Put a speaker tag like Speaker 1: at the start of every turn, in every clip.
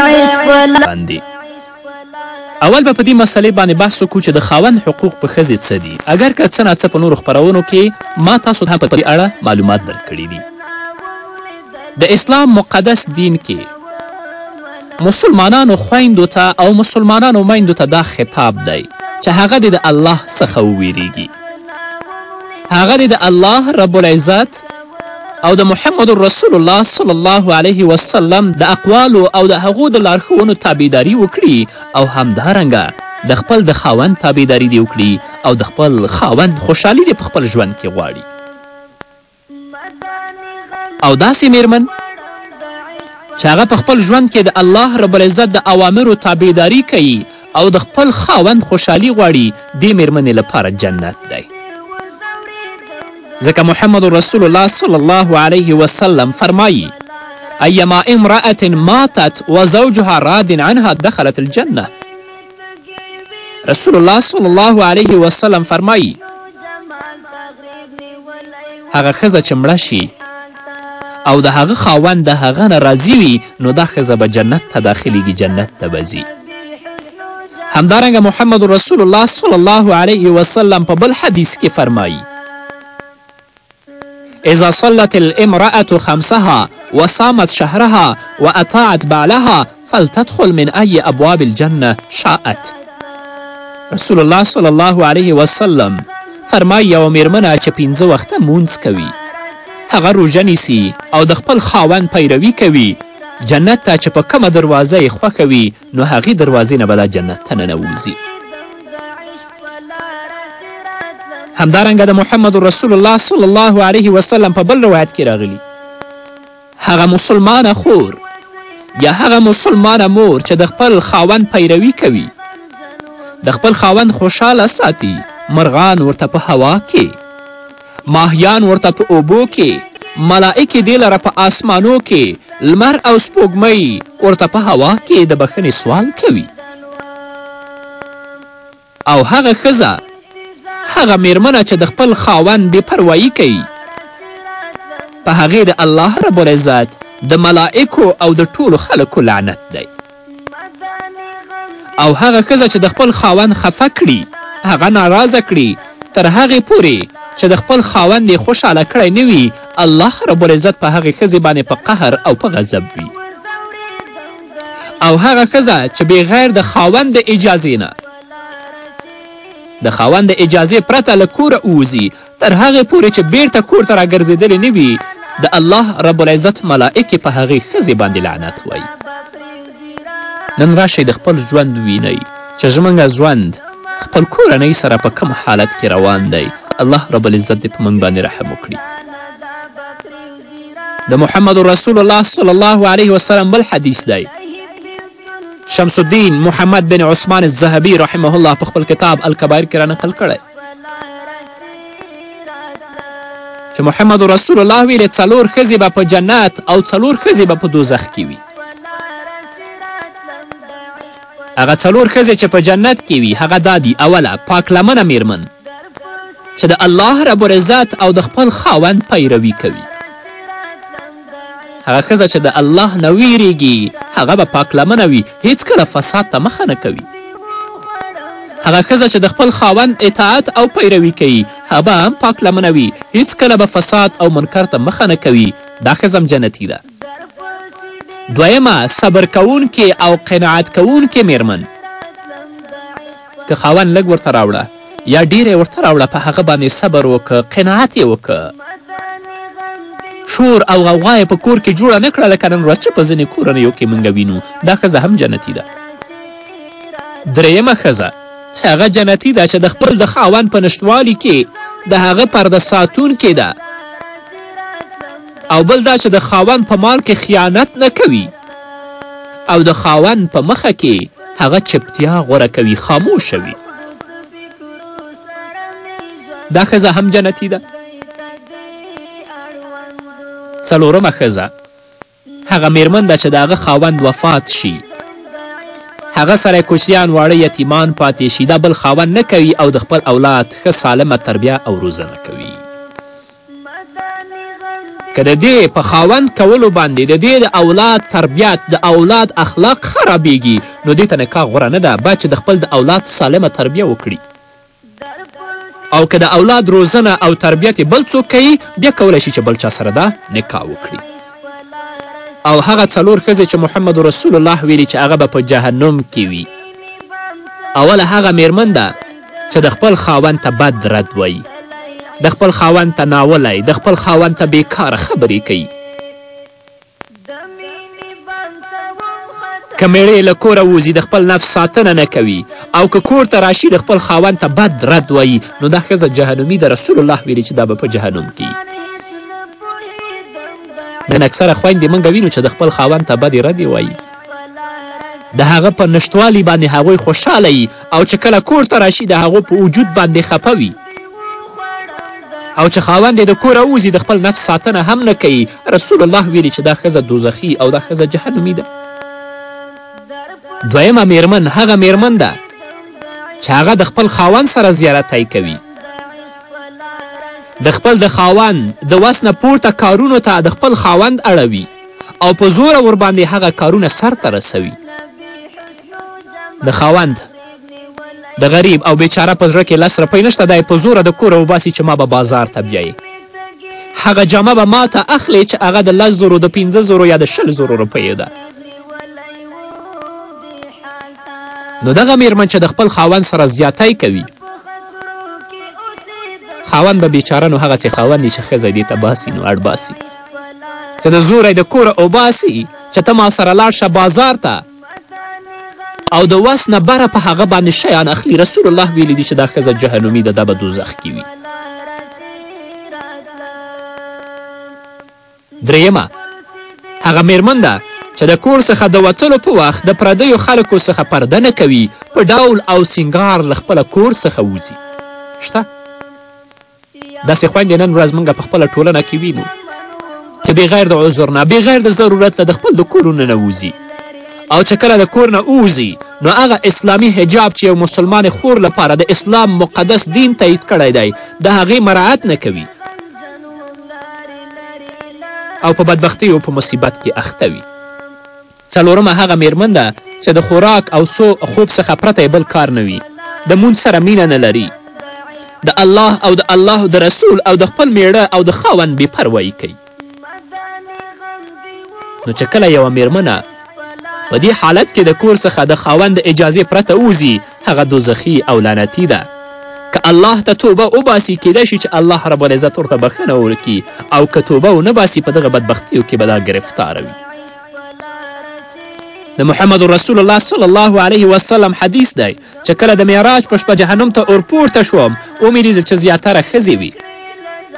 Speaker 1: باندې اول به په دې مسلې باندې بحث وکړو چې د خاوند حقوق په ښځې څه دي اګر که څه ناڅه په نورو خپرونو کې ما تاسو هم په دې اړه معلومات درکړي دي د اسلام مقدس دین کې مسلمانانو خویندو ته او مسلمانانو میندو ته دا خطاب دی چې هغه دې د الله څخه وویریږي هغه دې د الله رب العزت او د محمد رسول الله صلی الله علیه وسلم د اقوالو او د هغو د لارښوونو تابعداري وکړي او همدارنګه د خپل د خاوند تابعداري دې وکړي او د خپل خاوند خوشحالي دې په خپل ژوند کې غواړي او داسې میرمن چې هغه په خپل ژوند کې د الله رب العزت د اوامرو تابعداري کوي او د خپل خاوند خوشحالي غواړي دې مېرمنې لپاره جنت دی ځکه محمد رسول الله صلی الله علیه وسلم فرمایی ایما امرأة ماتت و زوجها راد عنها دخلت الجنه رسول الله صلی الله علیه وسلم فرمایی هغه ښځه چې مړه شي او د هغه خاوند د هغه نه راضي وي نو دا ښځه به جنت ته داخلیږي جنت ته به ځي همدارنګه محمد رسول الله صلی الله علیه وسلم په بل حدیث کې فرمایی اذا صلت الامرأة خمسها وصامت شهرها واطاعت بعلها فلتدخل من ای ابواب الجنه شاءت رسول الله صلی الله علیه وسلم فرمای یوه میرمنه چې پنځه وخته مونځ کوي هغه روژه نیسي او د خپل خاوند پیروي کوي جنت ته چې په کومه دروازه یې خوښه وي نو هغې دروازې نه به دا جنت ته ننوځي همدارنګه د محمد رسول الله صلی الله علیه وسلم په بل روایت کې راغلی هغه مسلمانه خور یا هغه مسلمانه مور چې د خپل خاوند پیروي کوي د خپل خاوند خوشحاله ساتي مرغان ورته په هوا کې ماهیان ورته په اوبو کې ملائکې دې لره په آسمانو کې لمر او سپوږمۍ ورته په هوا کې د بښنې سوال کوي او هغه ښځه هغه مېرمنه چې د خپل خاوند بې پروايي کوي په هغې د الله رب العزت د ملائکو او د ټولو خلکو لعنت دی او هغه ښځه چې د خپل خاوند خفه کړي هغه ناراضه کړي تر هغې پورې چې د خپل خاوند یې خوشحاله کړی نه وي الله رب العزت په هغې ښځې باندې په قهر او په غضب وي او هغه ښځه چې بغیر د خاوند د اجازې نه د خاوند د اجازې پرته له کوره ووځي تر هغې پورې چې بیرته کور ته راګرځېدلې نه وي د الله رب العزت ملائکې په هغې ښځې باندې لعنت وایي نن راشئ د خپل ژوند وینئ چې زموږ ژوند خپل کورنۍ سره په کوم حالت کې روان دی الله رب العزت دې په موږ باندې رحم وکړي د محمد رسول الله صلی الله علیه وسلم بل حدیث دی شمس الدین محمد بن عثمان الذهبی رحمه الله په خپل کتاب الکبایر کې را نقل کړی چې محمد رسول الله ویلې څلور ښځې به په جنت او څلور ښځې به په دوزخ کې وي هغه څلور ښځې چې په جنت کې وي هغه دا دي اوله پاک لمنه میرمن چې د الله رب العزت او د خپل خاوند پیروي کوي هغه ښځه چې د الله نه ویریږي هغه به پاک لمنه وي هیڅکله فساد ته مخه نه کوي هغه ښځه چې د خپل خاوند اطاعت او پیروي کوي هغه به هم پاک لمنه وي هیڅکله به فساد او منکر ته مخه نه کوي دا ښځه جنتي ده دویمه صبر کوونکې او قناعت کوونکې میرمن که خاوند لږ ورته راوړه یا ډیر یې ورته راوړه په هغه باندې صبر وکړه قناعت یې وکړه شور او غوغا یې په کور کې جوړه نه کړه لکه نن ورځ چې په ځینې کورنیو کې موږ وینو دا ښځه هم جنتي ده درېیمه ښځه چې هغه جنتي ده چې د خپل د خاوند په نشتوالي کې د هغه پرده ساتونکې ده او بل دا چې د خاوند په مال کې خیانت نه کوي او د خاوند په مخه کې هغه چپتیا غوره کوي خاموشه وي دا ښځه هم جنتي ده څلورمه ښځه هغه میرمن ده چې د هغه خاوند وفات شي هغه سره کوچیان واړه یتیمان پاتې شي دا بل خاوند نه کوي او د خپل اولاد ښه سالمه تربیه او روزنه کوي که د دې په خاوند کولو باندې د دې د اولاد تربیت د اولاد اخلاق خرابیږي نو دې ته نکاح غوره نه ده باید چې د خپل د اولاد سالمه تربیه وکړي او که د اولاد روزنه او تربیت یې بل څوک کوي بیا کولی شي چې بل چا سره دا نکاح وکړي او هغه څلور ښځې چې محمد رسول الله ویلي چې هغه به په جهنم کې وي اوله هغه میرمن ده چې د خپل خاوند ته بد رد وایي د خپل خاوند ته ناولی د خپل خاوند ته بیکاره خبرې کوي که میړه له کوره ووځي د خپل نفس ساتنه نه کوي او که کور ته راشي د خپل خاوند ته بد رد وایي نو دا ښځه جهنمي د رسول الله ویلي چې دا به په جهنم کې نن اکثره خویندې موږ وینو چې د خپل خاوند ته بدې ردې وایي د هغه په نشتوالي باندې هغوی خوشحاله او چې کله کور ته راشي د هغو په وجود باندې خپه وي او چې خاوند یې د کوره ووځي د خپل نفس ساتنه هم نه کوي رسول الله ویلي چې دا ښځه دوزخي او دا ښځه جهنمي ده دویمه میرمن هغه میرمن ده چې هغه د خپل خاوند سره زیارتی کوي د خپل د خاوند د وس نه پورته کارونو ته د خپل خاوند اړوي او په زوره ورباندې هغه کارونه سرته رسوي د خاوند د غریب او بیچاره په زړه کې لس روپۍ نشته دا یې په زوره د کوره وباسي چې ما به بازار ته بیایي هغه جامه به ما ته اخلې چې هغه د لس زرو د پنځه زرو یا د شل زرو روپیو ده نو دغه میرمن چې د خپل خاوند سره زیاتی کوي خاوند به بیچاره نو هغسې خاوند چې ښځه دې ته باسي نو اړ باسي چې د زوری د کوره اوباسي چې ته ما سره لاړ شه بازار ته او د وس نه بره په هغه باندې شیان اخلي رسول الله ویلي دي چې دا ښځه جهنمي ده دا به دوزخ کې وي درېیمه هغه میرمن ده چې د کور څخه د وتلو په وخت د پردیو خلکو څخه پرده نه کوي په ډول او سینګار له خپله کور څخه وځي شته داسې خویندې نن ورځ موږ په خپله ټولنه کې وینو چې بغیر د عذر نه بغیر د ضرورت نه د خپل د کورونه نه ووځي او چې کله د کور نه ووځي نو هغه اسلامي حجاب چې یو مسلمان خور لپاره د اسلام مقدس دین تایید کړی دی د هغې مراعت نه کوي او په بدبختی او په مصیبت کې اخته وي څلورمه هغه میرمن ده چې د خوراک او سو خوب څخه پرته یې بل کار نه وي د مونځ سره مینه نه لري د الله او د الله د رسول او د خپل میړه او د خاوند بې پروایي کوي نو چې کله یوه میرمنه په دې حالت کې د کور څخه د خاوند د اجازې پرته ووځي هغه دوزخي او لعنتي ده که الله ته توبه وباسي کیدای شي چې الله رب العزت ورته بښنه وکړي او که توبه ونه باسي په دغه بدبختیو کې به دا ګرفتاره وي د محمد رسول الله صلی الله علیه وسلم حدیث دی چې کله د معراج په شپه جهنم ته اورپورته شوم ومې لیدل چې زیاتره ښځې وي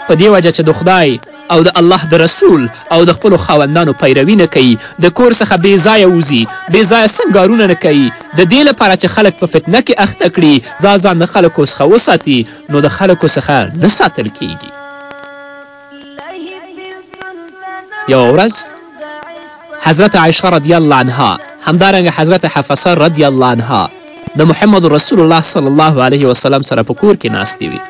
Speaker 1: په دې وجه چې د خدای او د الله د رسول او د خپلو خاوندانو پیروي نه کوي د کور څخه بې ځایه وځي بې ځایه سنګارونه نه کوي د دې لپاره چې خلک په فتنه کې اخته کړي دا ځان د خلکو څخه وساتي نو د خلکو څخه نه ساتل کیږي یوه ورځ حضرت عائشه رضی الله عنها همدارنګه حضرت حفصه رضی الله عنها د محمد رسول الله صلی الله علیه وسلم سره په کور کې ناستې وي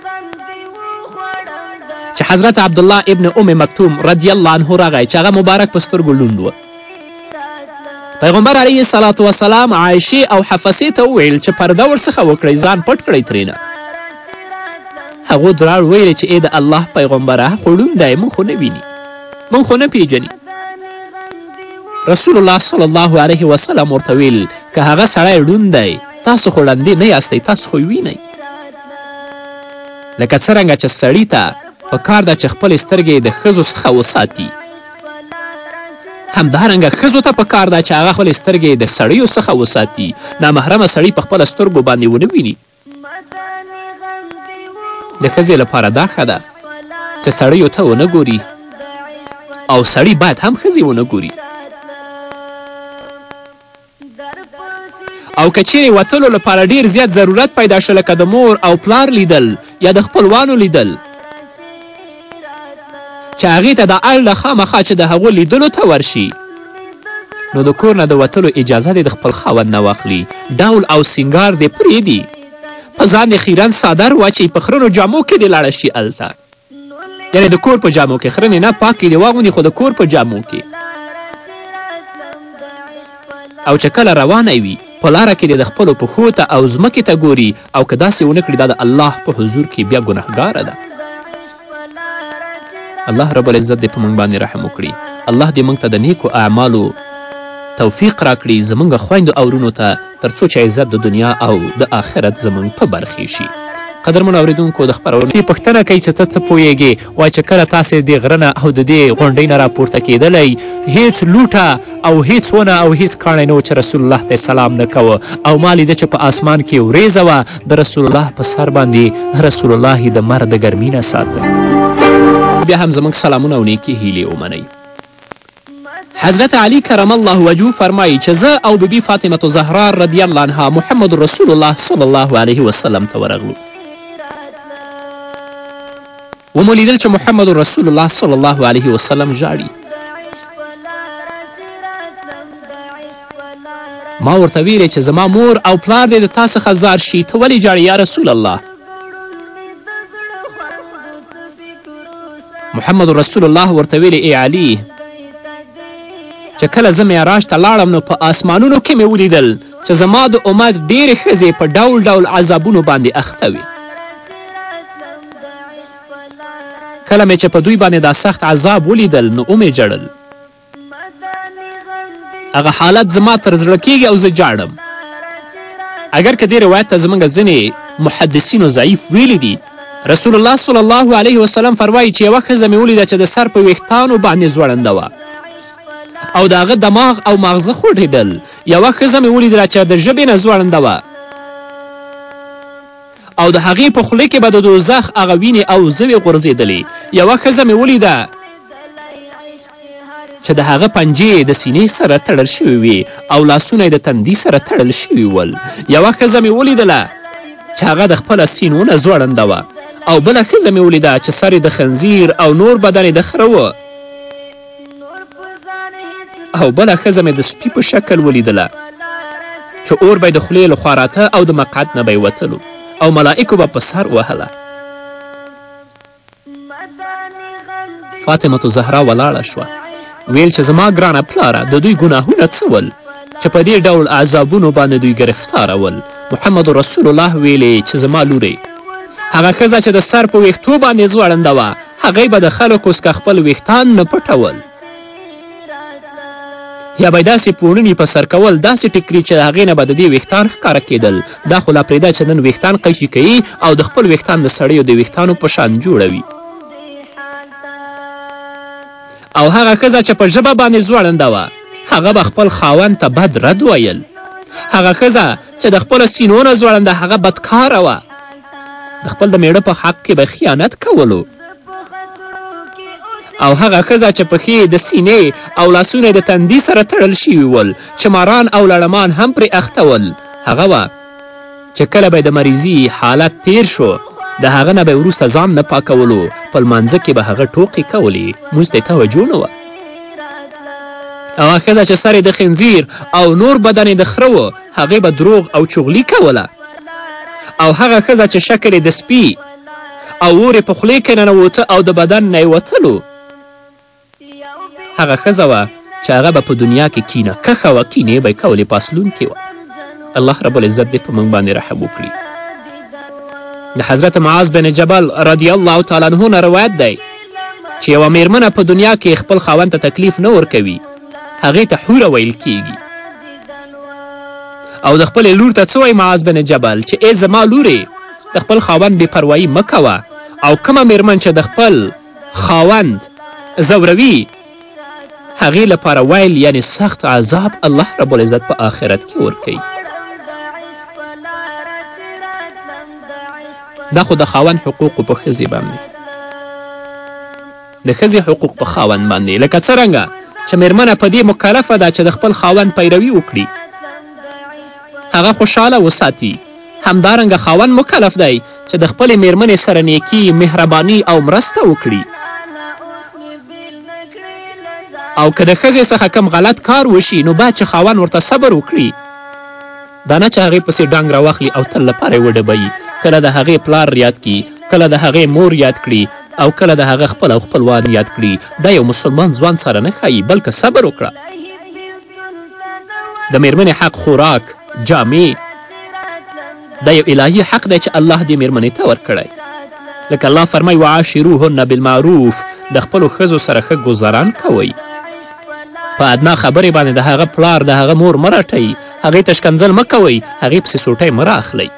Speaker 1: چې حضرت عبدالله ابن ام مکتوم رضی الله عنه راغی چې هغه مبارک په سترګو لوند و پیغمبر علیه الصلاة والسلام عایشې او حفصې ته وویل چې پرده ورڅخه وکړئ ځان پټ کړئ ترېنه هغو دراړ ویل چې ای د الله پیغمبره خو ړوند دی موږ خو نه ویني موږ خو نه پیژني رسول الله صلی الله علیه وسلم ورته ویل که هغه سړی ړوند دی تاسو خو ړندې نه یاستئ تاسو خو وینئ لکه څرنګه چې سړي ته په کار ده چې خپلې سترګې د ښځو څخه وساتي همدارنګه ښځو ته په کار ده چې هغه خپلې سترګې د سړیو څخه وساتي نامحرمه سړی په خپله سترګو باندې ونه ویني د ښځې لپاره دا ښه ده چې سړیو ته ونه ګوري او سړی باید هم ښځې ونه ګوري او که چیرې وتلو لپاره ډیر زیات ضرورت پیدا شو لکه د مور او پلار لیدل یا د خپلوانو لیدل چې هغې ته دا اړ ده خامخا چې د هغو لیدلو ته ورشي نو د کور نه د وتلو اجازه دې د خپل خاوند نه واخلي ډول او سینګار دې پرېږدي په ځان دې خیرن څادر واچوي په خرنو جامو کې دې لاړه شي هلته یعنې د کور په جامو کې خرنې نه پاکې دې واغوندي خو د کور په جامو کې او چې کله روانه وي په لاره کې دې د خپلو پښو ته او ځمکې ته ګوري او که داسې ونه کړي دا د الله په حضور کې بیا ګنهګاره ده الله رب العزت دې په موږ باندې رحم وکړي الله دې موږ ته د نیکو اعمالو توفیق راکړي زموږ خویندو او ورونو ته تر څو چې عزت د دنیا او د آخرت زمونږ په برخې شي قدرمن اوریدونکو د خپرونې پوښتنه کوي چې ته څه پوهیږې وایي چې کله تاسې د غره نه او د دې غونډۍ نه راپورته کېدلی هیڅ لوټه او هیڅ ونه او هیڅ کاڼی نه و چې رسول الله ته سلام نه کوه او ما لیده چې په آسمان کې وریځه وه د رسول الله په سر باندې رسول الله یې د مر د ګرمي نه ساته بیا هم زموږ سلامونه او نیکې هیلې ومنئ حضرت علی کرم الله وجهه فرمایي چې زه او بی بی فاطمه الزهرا رضی الله عنها محمد رسول الله صلی الله علیه وسلم ته ورغلو ومو لیدل چې محمد رسول الله صلی الله علیه وسلم ژاړي ما ورته ویلې چې زما مور او پلار دې د تا څخه ځار شي ته ولې ژاړې یا رسول الله محمد رسول الله ورته ویلې ای علي چې کله زه معراج ته لاړم نو په آسمانونو کې مې ولیدل چې زما د امت ډېرې ښځې په ډول ډول عذابونو باندې اخته وي کله مې چې په دوی باندې دا سخت عذاب ولیدل نو ومې ژړل هغه حالت زما تر زړه کیږي او زه جاړم اگر که دې روایت ته زموږ ځینې محدثینو ضعیف ویلي دي رسول الله صلی الله علیه وسلم فرمایي چې یوه ښځه مې ولیده چې د سر په ویښتانو باندې ځوړنده وه او د هغه دماغ او ماغزه خوټېدل یوه ښځه مې ولیدله چې د ژبې نه ځوړنده وه او د هغې په خوله کې به د دوزخ هغه وینې او زوې غورځېدلې یوه ښځه مې ولیده چې د هغه پنجې یې د سینې سره تړل شوې وې او لاسونه یې د تندي سره تړل شوي ول یوه ښځه مې ولیدله چې هغه د خپله سینو نه ځوړنده وه او بله ښځه مې ولیده چې سر د خنزیر او نور بدن د خره و او بله ښځه مې د سپي په شکل ولیدله چې اور به د خولې لخوا راته او د مقعد نه به وتلو او ملائکو به په سر وهله فاطمه الزهرا ولاړه شوه ویل چې زما ګرانه پلاره د دوی ګناهونه څه ول چې په دې ډول عذابونو باندې دوی ګرفتاره ول محمد رسول الله ویلې چې زما لورې هغه ښځه چې د سر په ویښتو باندې ځوړنده وه هغې به د خلکو څخه خپل ویښتان نه پټول یا به یې داسې پوړني په سر کول داسې ټکري چې د هغې نه به د دې ویښتان ښکاره کېدل دا خو لا پرېږده چې نن ویښتان قیچي کوي او د خپل ویښتان د سړیو د ویښتانو په شان جوړوي او هغه ښځه چې په ژبه باندې ځوړنده وه هغه به خپل خاوند ته بد رد ویل هغه ښځه چې د خپلو سینو نه ځوړنده هغه بدکاره وه د خپل د میړه په حق کې به خیانت کولو او هغه ښځه چې پښې د سینې او لاسونه د تندي سره تړل شوي ول چې ماران او لړمان هم پرې اخته ول هغه وه چې کله به د مریضي حالت تیر شو د هغه نه به وروسته ځان نه پاکولو په لمانځه کې به هغه ټوقې کولې موږ ته توجه نه وه او ښځه چې سر د خنزیر او نور بدن د خره و هغې به دروغ او چغلي کوله او هغه ښځه چې شکل یې د سپي او اور یې په خولې کې ننوته او د بدن نه یې وتلو هغه ښځه وه چې هغه به په دنیا کې کینه کښه وه کینې به یې کولې پاسلونکې وه الله رب العزت دې په موږ باندې رحم وکړي د حضرت معاذ بن جبل رضی الله تعالی عنه نه روایت دی چې یوه میرمنه په دنیا کې خپل خاوند ته تکلیف نه ورکوي هغې ته حوره ویل کیږي او د خپلې لور ته څه وایي معاذ بن جبل چې ای زما لورې د خپل خاوند بې پروایي مه کوه او کومه میرمن چې د خپل خاوند ځوروي هغې لپاره ویل یعنی سخت عذاب الله رب العزت په آخرت کې ورکوي دا خو د خاوند حقوقو په ښځې باندې د ښځې حقوق په خاوند باندې لکه څرنګه چې میرمنه په دې مکلفه ده چې د خپل خاوند پیروي وکړي هغه خوشحاله وساتي همدارنګه خاوند مکلف دی چې د خپلې میرمنې سره نیکي مهرباني او مرسته وکړي او که د ښځې څخه کم غلط کار وشي نو باید چې خاوند ورته صبر وکړي دا نه چې هغې پسې ډانګ راواخلي او تل لپاره یې وډبوي کله د هغې پلار یاد کړي کله د هغې مور یاد کړي او کله د هغه خپل او خپلوان یاد کړي دا یو مسلمان ځوان سره نه ښایي بلکې صبر وکړه د میرمنې حق خوراک جامې دا یو الهي حق دی چې الله دې میرمنې ته ورکړی لکه الله فرمای وعاشروهن بالمعروف د خپلو ښځو سره ښه ګذران کوئ په ادنا خبرې باندې د هغه پلار د هغه مور مه راټوي هغې ته شکنځل مه کوئ هغې پسې سوټی مه راخلئ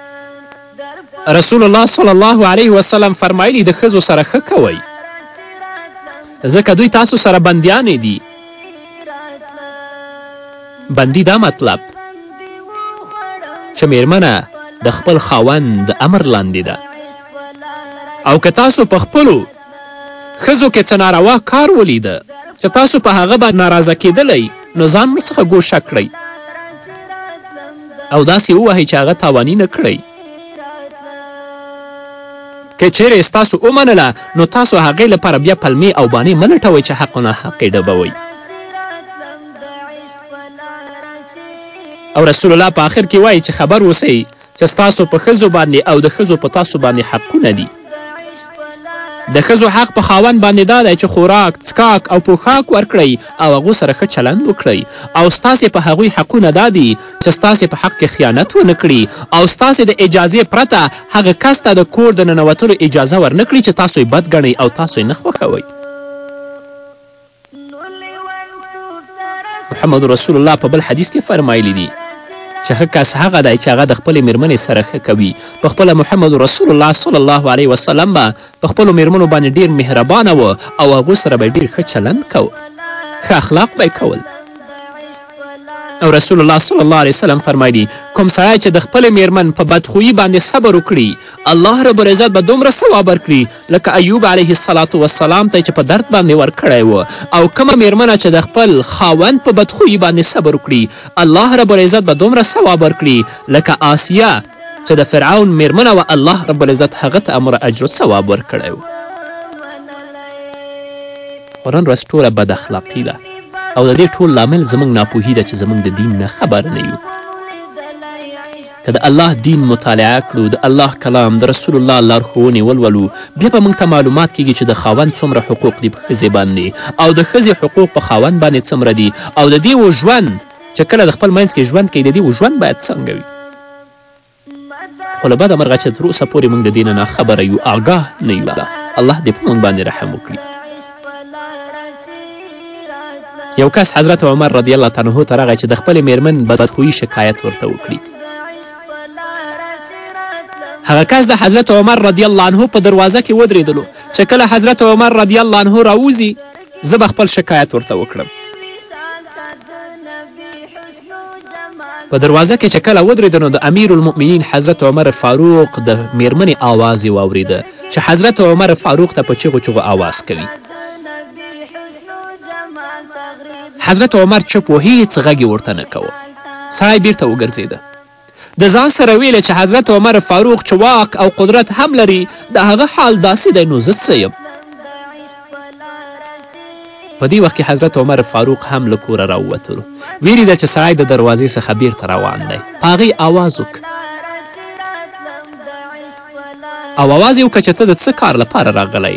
Speaker 1: رسول الله صلی الله علیه وسلم فرمایلی د ښځو سره ښه کوئ ځکه دوی تاسو سره بندیانې دي بندي دا مطلب چې میرمنه د خپل خاوند امر لاندې ده او که تاسو په خپلو ښځو که څه ناروا کار ولیده چې تاسو په هغه باندې ناراضه کیدلی نو ځان ورڅخه ګوښه کړئ او داسې ووهئ چې هغه تاواني نه کړئ که چیرې یې ستاسو ومنله نو تاسو هغې لپاره بیا پلمې او بانې مه لټوئ چې حق و ناحق یې ډبوئ او رسول الله په آخر کې وایي چې خبر اوسئ چې ستاسو په ښځو باندې او د ښځو په تاسو باندې حقونه دي د ښځو حق په خاوند باندې دا دی چې خوراک څکاک او پوښاک ورکړئ او هغو سره ښه چلند وکړئ او ستاسې په هغوی حقونه دا دي چې ستاسې په حق کې خیانت ونه کړي او ستاسې د اجازې پرته هغه کس ته د کور د ننوتلو اجازه ورنه کړي چې تاسو یې بد ګڼئ او تاسو یې نه خوښوئ محمد رسول الله په بل حدیث کې فرمایلی دي چې ښه کس هغه دی چې هغه د خپلې میرمنې سره ښه کوي په خپله محمد رسول الله صلی الله علیه وسلم به په خپلو میرمنو باندې ډیر مهربانه و او هغو سره به ډیر ښه چلند کوه ښه اخلاق به کول او رسول الله صلی الله علیه وسلم فرمایلی کوم سړی چې د خپلې میرمن په بدخویي باندې صبر وکړي الله رب العزت به دومره ثواب ورکړي لکه ایوب علیه السلام ته چې په درد باندې ورکړی و او کومه میرمنه چې د خپل خاوند په بدخویي باندې صبر وکړي الله رب العزت به دومره ثواب ورکړي لکه آسیا چې د فرعون میرمنه وه الله رب العزت هغه ته امر اجر ثواب ورکړی و خو نن ورځ ټوله بد اخلاقي ده او د دې ټول لامل زموږ ناپوهي ده چې زموږ د دین نه خبر نه یو که د الله دین مطالعه کړو د الله کلام د رسول الله لارښوونې ولولو بیا به موږ ته معلومات کیږي چې د خاوند څومره حقوق دي په ښځې باندې او د ښځې حقوق په خاوند باندې څومره دي او د دې و ژوند چې کله د خپل منځ کې ژوند کوي د دې و ژوند باید څنګه وي خو له بده مرغه چې تر اوسه پورې موږ د دې نه ناخبره یو آګاه نه یو الله دې په موږ باندې رحم وکړي یو کس حضرت عمر رضی الله عنه ته راغی چې د خپلې میرمن بدخویي شکایت ورته وکړي هغه کس د حضرت عمر رضی الله عنه په دروازه کې ودرېدلو چې کله حضرت عمر رضی الله عنه راوځي زه به خپل شکایت ورته وکړم په دروازه کې چې کله ودرېده نو د امیر المؤمنین حضرت عمر فاروق د میرمنې آواز یې واوریده چې حضرت عمر فاروق ته په چغو چغو آواز کوي حضرت عمر چپ و هیڅ غږ ورته نه کوه سای بیرته وګرځېده د ځان سره ویل چې حضرت عمر فاروق چې واک او قدرت هم لري د هغه حال داسې دی نو زه څه یم په دې وخت کې حضرت عمر فاروق هم له کوره راووتلو ویریده چې سړی د دروازې څخه بیرته روان دی په هغې آواز وکړ او آواز یې وکړه چې ته د څه کار لپاره راغلی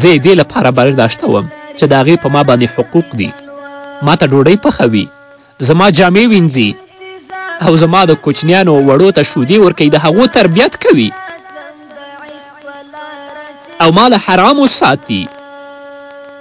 Speaker 1: زه یې دې لپاره برداشتوم چې د هغې په ما باندې حقوق دي ما ته ډوډۍ پخوي زما جامې وینځي او زما د کوچنیانو وړو ته شودې ورکوي د هغو تربیت کوي او ما له حرامو ساتي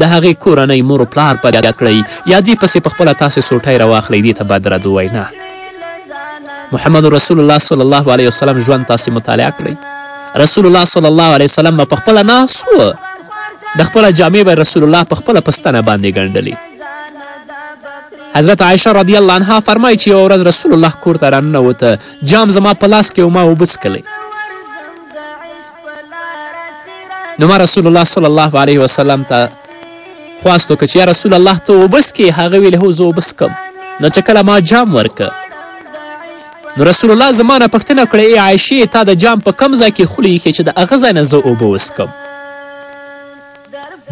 Speaker 1: د هغې کورنۍ، مور و پلار په ګه کړئ یا دې پسې په خپله تاسې سوټی راواخلئ، دې ته بد رد ووایئ نه. محمد رسول الله صلی الله علیه وسلم ژوند تاسې مطالعه کړئ. رسول الله صلی الله علیه وسلم به په خپله ناست و. د خپله جامې به رسول الله په خپله په ستنه باندې ګنډلې. حضرت عایشه رضی الله عنها فرمایي چې یوه ورځ رسول الله کور ته راننوته جام زما په لاس کې و ما اوبه څکلی نو ما رسول الله صلی الله علیه وسلم ته خواست وکړ چې یا رسول الله ته اوبه څکې هغه ویل هو زه اوبه څکم نو چې کله ما جام ورکه نو رسول الله زما نه پوښتنه کړې ای عایشې تا د جام په کم ځای کې خوله ایښې چې د هغه ځای نه زه اوبه وڅکم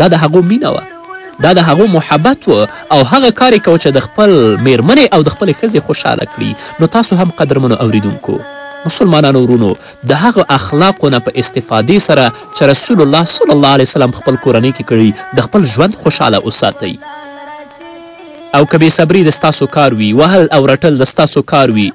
Speaker 1: دا د هغو مینه وه دا د هغو محبت و او هغه کار یې کوه چې د خپل میرمنې او د خپلې ښځې خوشحاله کړي نو تاسو هم قدرمنو اوریدونکو مسلمانانو ورونو د هغه اخلاقو نه په استفادې سره چې رسول الله صلی الله علیه وسلم خپل کورنۍ کې کړي د خپل ژوند خوشحاله وساتئ او که بې صبري د ستاسو کار وي وهل او رټل د ستاسو کار وي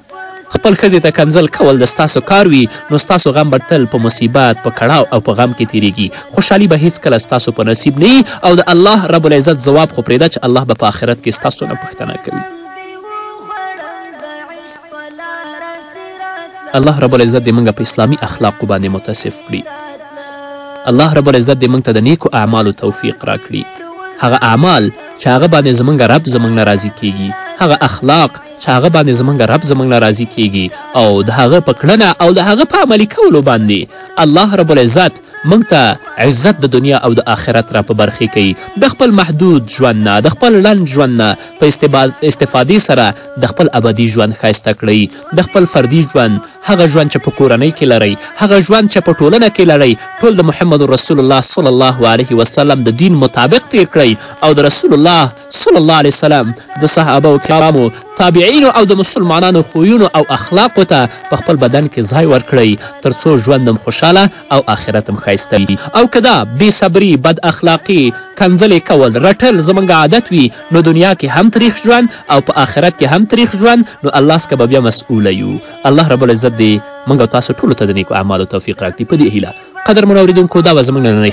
Speaker 1: خپل ښځې ته کنځل کول د ستاسو کار وي نو ستاسو غم به تل په مصیبت په کړاو او په غم کې تیریږي خوشحالي به هیڅکله ستاسو په نصیب نه او د الله رب العزت ځواب خو پرېږده چې الله به په آخرت کې ستاسو نه پوښتنه کوي الله رب العزت دې موږ په اسلامي اخلاقو باندې متصف کړي الله رب العزت دې موږ ته د نیکو اعمالو توفیق راکړي هغه اعمال چې هغه باندې زمونږ رب زمونږ نه راضي کیږي هغه اخلاق چې هغه باندې زمونږ رب زمونږ نه راضي کیږي او د هغه په کړنه او د هغه په عملي کولو باندې الله رب العزت موږ ته عزت د دنیا او د آخرت را په برخې کوي د خپل محدود ژوند نه د خپل لنډ ژوند نه په استفادې سره د خپل ابدي ژوند ښایسته کړئ د خپل فردي ژوند، هغه ژوند چې په کورنۍ کې لرئ، هغه ژوند چې په ټولنه کې لرئ، ټول د محمد رسول الله صلی الله علیه وسلم د دین مطابق تیر کړئ او د رسول الله صلی الله علیه وسلم د صحابه و کرامو، تابعینو او د مسلمانانو خویونو او اخلاقو ته په خپل بدن کې ځای ورکړئ تر څو ژوند خوشحاله او آخرت هم ښایسته وي او که دا بې صبري بد اخلاقي کنځلې کول رټل زموږ عادت وي نو دنیا کې هم تریخ ژوند او په آخرت کې هم تریخ ژوند نو الله څخه به بیا مسؤوله یو الله رب العزت دې موږ او تاسو ټولو ته د نیکو اعمالو توفیق راکړي په دې هیله قدرمن اورېدونکو دا به زموږ نننۍ